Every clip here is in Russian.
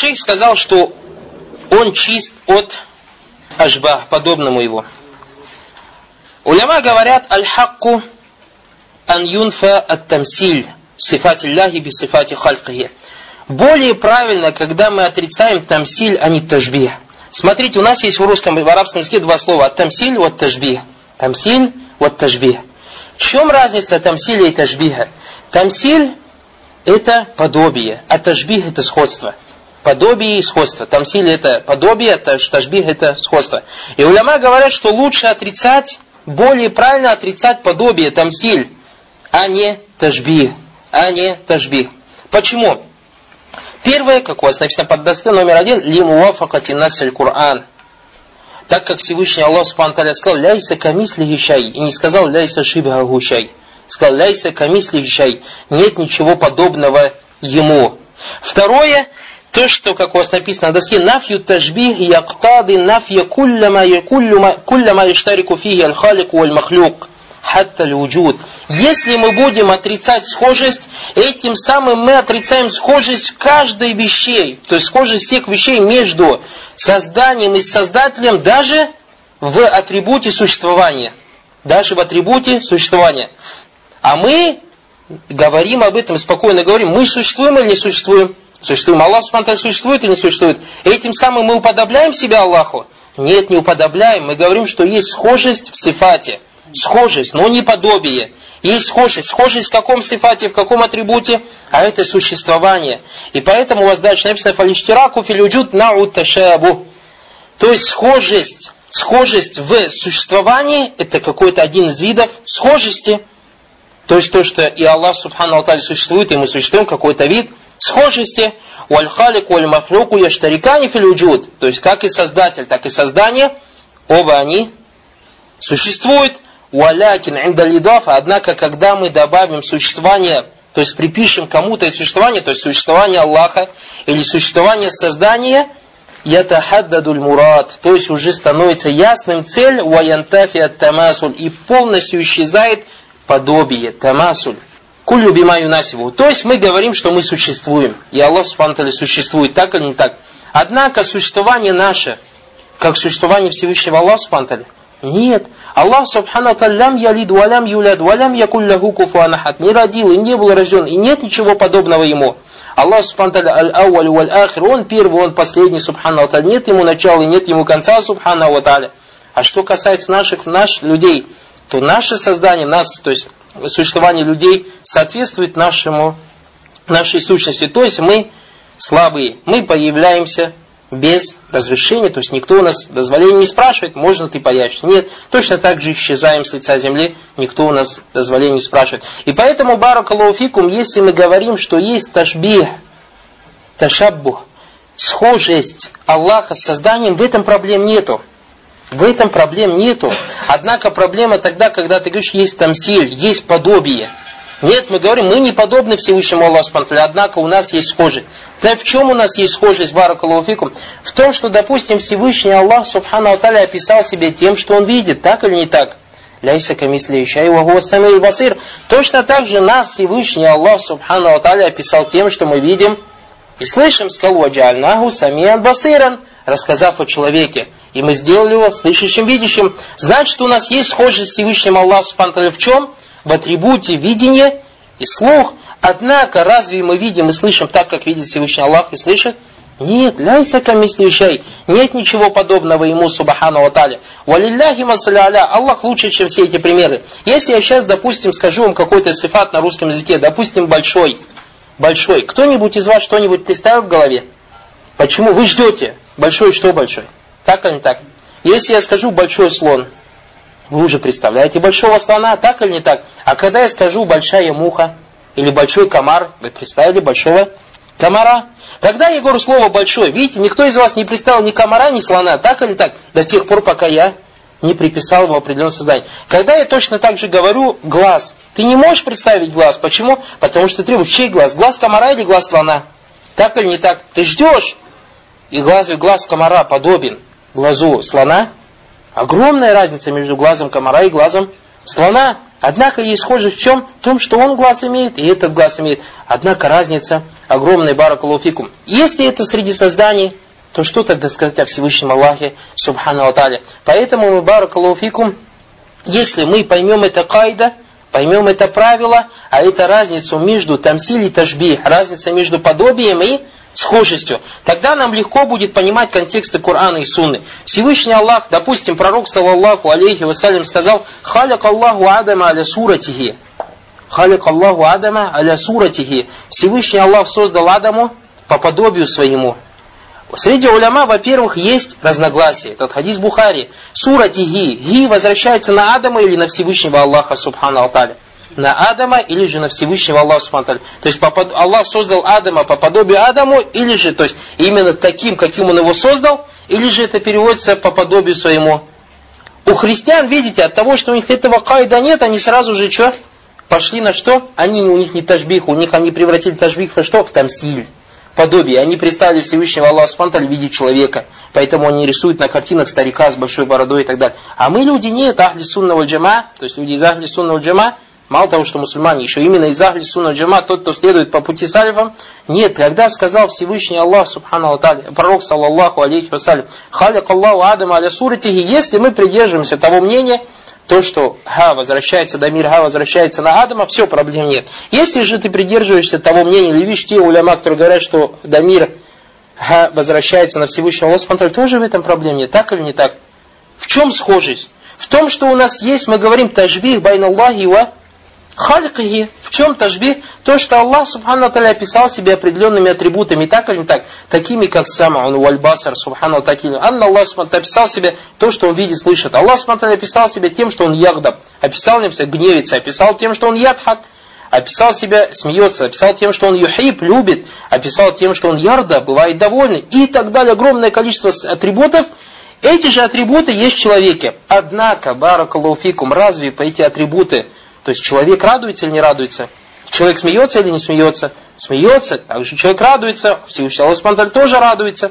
шейх сказал, что он чист от ажба, подобному его. Уляма говорят, аль-хакку ан юнфа ат тамсиль сифати Аллахи би сифати халькихи. Более правильно, когда мы отрицаем тамсиль, а не тажбих. Смотрите, у нас есть в русском и в арабском языке два слова. Тамсиль, вот тажбих. Тамсиль, вот тажбих. В чем разница тамсиля и тажбиха? Тамсиль – это подобие, а тажбих – это сходство. Подобие и сходство. Тамсиль – это подобие, а тажбих – это сходство. И уляма говорят, что лучше отрицать, более правильно отрицать подобие, тамсиль, а не тажбих. А не тажбих. Почему? Первое, как у вас написано под доской номер один, лимуафакати насель Кур'ан. Так как Всевышний Аллах Субхану сказал, ляйса камисли гищай, и не сказал ляйса шибха гущай. Сказал, ляйса камисли гищай, нет ничего подобного ему. Второе, то, что, как у вас написано на доске, нафью тажбих яктады нафья кулляма иштарику фиги аль-халик валь-махлюк хатта луджуд. Если мы будем отрицать схожесть, этим самым мы отрицаем схожесть в каждой вещей, то есть схожесть всех вещей между созданием и создателем даже в атрибуте существования. Даже в атрибуте существования. А мы говорим об этом, спокойно говорим, мы существуем или не существуем? Существуем. Аллах Субтитры существует или не существует? Этим самым мы уподобляем себя Аллаху? Нет, не уподобляем. Мы говорим, что есть схожесть в сифате – схожесть, но не подобие. Есть схожесть. Схожесть в каком сифате, в каком атрибуте? А это существование. И поэтому у вас дальше написано «Фалиштираку филюджуд науташабу». То есть схожесть, схожесть в существовании, это какой-то один из видов схожести. То есть то, что и Аллах Субхану Алталь существует, и мы существуем, какой-то вид схожести. Уаль-халик, уаль-махлюку, яштарикани филюджуд. То есть как и создатель, так и создание, оба они существуют. Валякин индалидафа, однако, когда мы добавим существование, то есть припишем кому-то это существование, то есть существование Аллаха или существование создания, ятахаддадуль мурад, то есть уже становится ясным цель, ваянтафи тамасуль, и полностью исчезает подобие, тамасуль. Кулю бима юнасиву. То есть мы говорим, что мы существуем. И Аллах Субтитры существует, так или не так. Однако существование наше, как существование Всевышнего Аллаха Субтитры, нет. Аллах Субхану Таллям ялид валям юляд валям якулляху куфуанахат. Не родил и не был рожден, и нет ничего подобного ему. Аллах Субхану аль-ауаль валь ахир, он первый, он последний, Субхану. Нет ему начала и нет ему конца, Субхану Талля. А что касается наших, наших людей, то наше создание, нас, то есть существование людей соответствует нашему, нашей сущности. То есть мы слабые, мы появляемся без разрешения, то есть никто у нас дозволения не спрашивает, можно ты появишься. Нет, точно так же исчезаем с лица земли, никто у нас дозволения не спрашивает. И поэтому, баракалуфикум, если мы говорим, что есть ташбих, ташаббух, схожесть Аллаха с созданием, в этом проблем нету. В этом проблем нету. Однако проблема тогда, когда ты говоришь, есть тамсиль, есть подобие. Нет, мы говорим, мы не подобны Всевышнему Аллаху однако у нас есть схожесть. Да в чем у нас есть схожесть, Баракалуфикум? В том, что, допустим, Всевышний Аллах Субхану Аталя описал себе тем, что он видит, так или не так? Ляйса камисли вагу басир. Точно так же нас Всевышний Аллах Субхану Аталя описал тем, что мы видим и слышим, сказал ваджальнаху самиан басиран, рассказав о человеке. И мы сделали его слышащим, видящим. Значит, у нас есть схожесть с Всевышним Аллахом в чем? в атрибуте видения и слух. Однако, разве мы видим и слышим так, как видит Всевышний Аллах и слышит? Нет, ляйса камислишай. Нет ничего подобного ему, субхану ваталя. Валилляхи масаля Аллах лучше, чем все эти примеры. Если я сейчас, допустим, скажу вам какой-то сифат на русском языке, допустим, большой, большой, кто-нибудь из вас что-нибудь представил в голове? Почему вы ждете? Большой что большой? Так или не так? Если я скажу большой слон, вы уже представляете большого слона, так или не так? А когда я скажу большая муха или большой комар, вы представили большого комара? Когда я говорю слово большой, видите, никто из вас не представил ни комара, ни слона, так или не так? До тех пор, пока я не приписал его определенное создание. Когда я точно так же говорю глаз, ты не можешь представить глаз. Почему? Потому что требуешь чей глаз? Глаз комара или глаз слона? Так или не так? Ты ждешь, и глаз, глаз комара подобен глазу слона, Огромная разница между глазом комара и глазом слона. Однако есть схожесть в чем? В том, что он глаз имеет, и этот глаз имеет. Однако разница огромная, баракалуфикум. Если это среди созданий, то что тогда сказать о Всевышнем Аллахе, Субхану Аталя? Поэтому мы, баракалуфикум, если мы поймем это кайда, поймем это правило, а это разницу между тамсиль и тажби, разница между подобием и схожестью, тогда нам легко будет понимать контексты Корана и Сунны. Всевышний Аллах, допустим, пророк, саллаллаху алейхи вассалям, сказал, «Халяк Аллаху Адама аля суратихи». Халяк Аллаху Адама аля суратихи. Всевышний Аллах создал Адаму по подобию своему. Среди уляма, во-первых, есть разногласия. Этот хадис Бухари. Суратихи. Ги возвращается на Адама или на Всевышнего Аллаха, субхану алталя на Адама или же на Всевышнего Аллаха Субхану То есть Аллах создал Адама по подобию Адаму, или же, то есть именно таким, каким он его создал, или же это переводится по подобию своему. У христиан, видите, от того, что у них этого кайда нет, они сразу же что? Пошли на что? Они, у них не тажбих, у них они превратили тажбих во что? В тамсиль подобие. Они представили Всевышнего Аллаха Субтитры в виде человека. Поэтому они рисуют на картинах старика с большой бородой и так далее. А мы люди нет, ахли сунного джама, то есть люди из ахли сунного джама, Мало того, что мусульмане, еще именно из Ахли Сунна Джама, тот, кто следует по пути салифам, нет, когда сказал Всевышний Аллах, Субхану Аталя, пророк, саллаллаху алейхи вассалям, халяк Аллаху Адама аля суратихи, если мы придерживаемся того мнения, то, что Ха возвращается, до мира Ха возвращается на Адама, все, проблем нет. Если же ты придерживаешься того мнения, или видишь те уляма, которые говорят, что Дамир Ха возвращается на Всевышнего Аллаха, тоже в этом проблем нет, так или не так? В чем схожесть? В том, что у нас есть, мы говорим, тажбих байна Аллахи ва Халькихи, в чем тажбих? То, что Аллах Субхану Аталя описал себе определенными атрибутами, так или не так, такими как сама, он вальбасар, Субхану Аталя. Анна Аллах Субхану описал себе то, что он видит, слышит. Аллах Субхану описал себе тем, что он ягдаб, описал себя гневится, описал тем, что он ядхак, описал себя смеется, описал тем, что он юхиб, любит, описал тем, что он ярда, бывает довольный и так далее. Огромное количество атрибутов, эти же атрибуты есть в человеке. Однако, баракалуфикум, разве эти атрибуты то есть человек радуется или не радуется? Человек смеется или не смеется? Смеется. Также человек радуется. Всевышний Аллах Субтитры тоже радуется.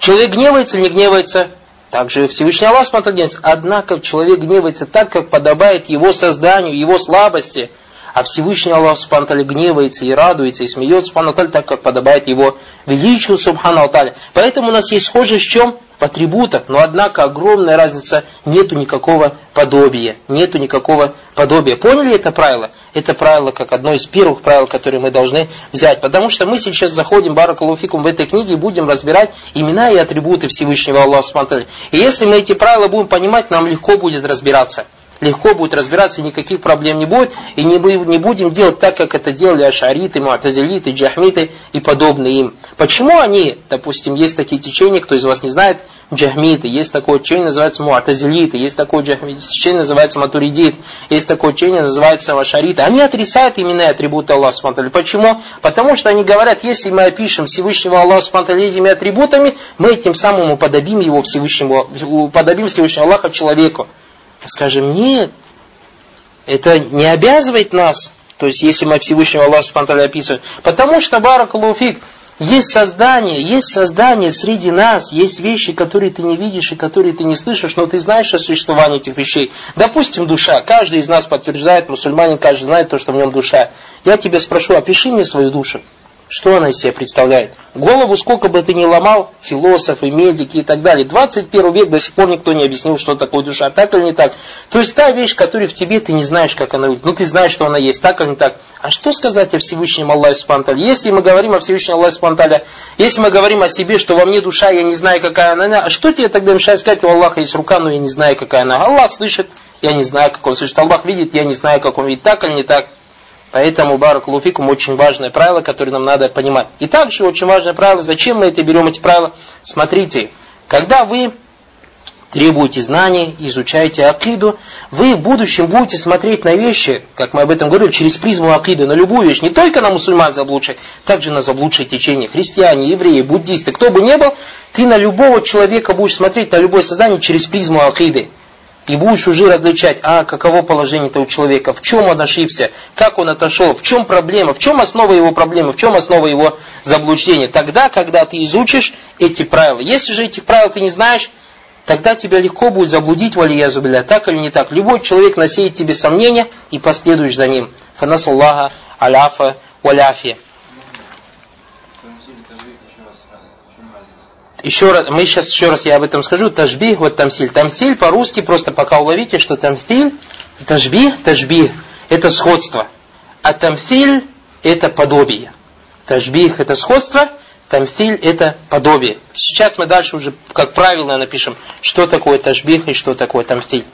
Человек гневается или не гневается? Также Всевышний Аллах Субтитры гневается. Однако человек гневается так, как подобает его созданию, его слабости. А Всевышний Аллах Субхану гневается и радуется, и смеется Субхану так, как подобает его величию Субхану Алталя. Поэтому у нас есть схожесть в чем? В атрибутах, но однако огромная разница, нету никакого подобия, нету никакого подобия. Поняли это правило? Это правило как одно из первых правил, которые мы должны взять, потому что мы сейчас заходим, баракалуфикум, в этой книге и будем разбирать имена и атрибуты Всевышнего Аллаха. И если мы эти правила будем понимать, нам легко будет разбираться легко будет разбираться, никаких проблем не будет, и не, не будем делать так, как это делали ашариты, муатазилиты, джахмиты и подобные им. Почему они, допустим, есть такие течения, кто из вас не знает, джахмиты, есть такое течение, называется муатазилиты, есть такое течение, называется матуридит, есть такое течение, называется ашариты. Они отрицают имена атрибуты Аллаха Субтитры. Почему? Потому что они говорят, если мы опишем Всевышнего Аллаха Субтитры этими атрибутами, мы этим самым уподобим его Всевышнему, уподобим Всевышнего Аллаха человеку. Скажем, нет, это не обязывает нас, то есть если мы Всевышнего Аллаха Субтитры описываем, потому что, баракалуфик, есть создание, есть создание среди нас, есть вещи, которые ты не видишь и которые ты не слышишь, но ты знаешь о существовании этих вещей. Допустим, душа. Каждый из нас подтверждает, мусульманин, каждый знает то, что в нем душа. Я тебя спрошу, опиши мне свою душу. Что она из себя представляет? Голову сколько бы ты ни ломал, философы, медики и так далее. 21 век до сих пор никто не объяснил, что такое душа, так или не так. То есть та вещь, которая в тебе, ты не знаешь, как она выглядит. Ну ты знаешь, что она есть, так или не так. А что сказать о Всевышнем Аллахе Субтитры? Если мы говорим о Всевышнем Аллахе Субтитры, если мы говорим о себе, что во мне душа, я не знаю, какая она, а что тебе тогда мешает сказать, у Аллаха есть рука, но я не знаю, какая она. Аллах слышит, я не знаю, как он слышит. Аллах видит, я не знаю, как он видит, так или не так. Поэтому барак луфикум очень важное правило, которое нам надо понимать. И также очень важное правило, зачем мы это берем, эти правила? Смотрите, когда вы требуете знаний, изучаете акиду, вы в будущем будете смотреть на вещи, как мы об этом говорили, через призму акиды, на любую вещь, не только на мусульман заблудших, также на заблудшие течения, христиане, евреи, буддисты, кто бы ни был, ты на любого человека будешь смотреть, на любое создание через призму акиды и будешь уже различать, а каково положение этого человека, в чем он ошибся, как он отошел, в чем проблема, в чем основа его проблемы, в чем основа его заблуждения. Тогда, когда ты изучишь эти правила. Если же этих правил ты не знаешь, тогда тебя легко будет заблудить валия зубиля, так или не так. Любой человек насеет тебе сомнения и последуешь за ним. Фанас Аллаха аляфа валяфия. Еще раз, мы сейчас еще раз я об этом скажу. Тажби, вот тамсиль. Тамсиль по-русски просто пока уловите, что тамсиль, тажби, тажби, это сходство. А тамсиль это подобие. Тажбих это сходство, тамсиль это подобие. Сейчас мы дальше уже, как правило, напишем, что такое тажбих и что такое тамсиль.